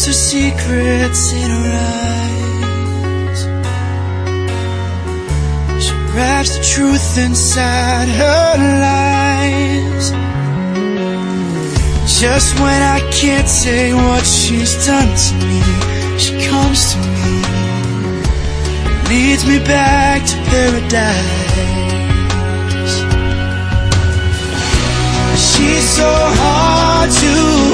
keeps her secrets in her eyes. She wraps the truth inside her lies. Just when I can't say what she's done to me, she comes to me, leads me back to paradise. She's so hard to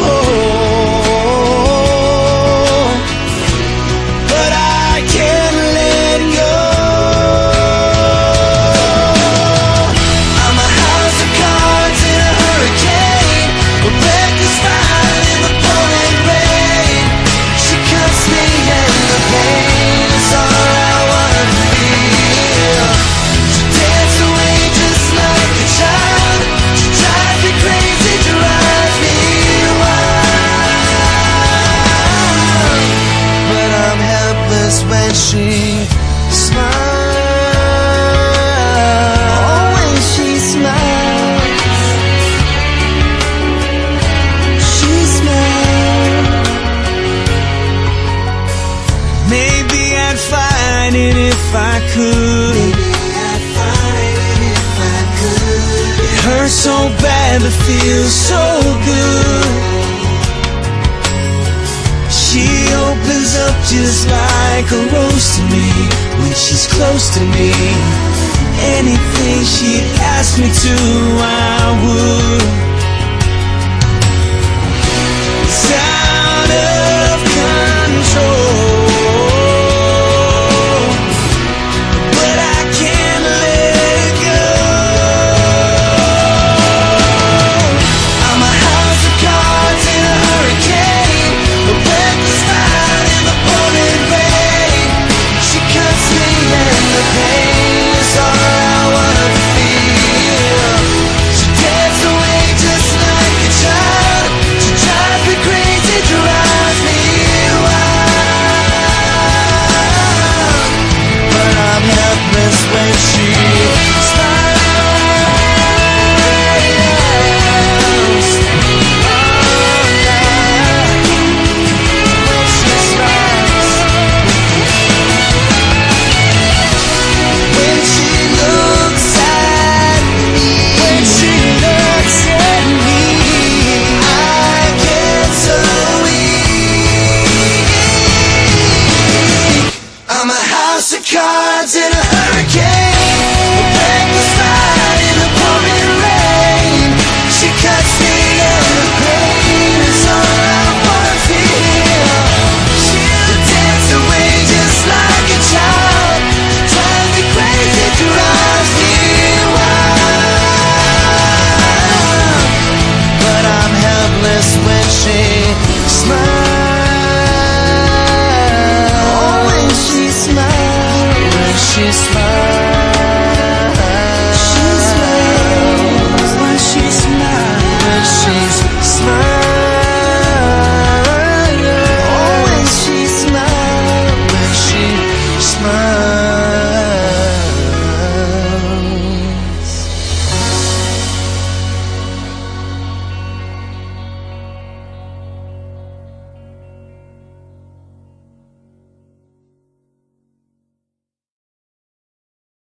when she smiles. Oh, when she smiles. She smiles. Maybe I'd find it if I could. It hurts so bad, but feels so good. She opens up just like a rose to me when she's close to me. Anything she asks me to, I would. she smiled.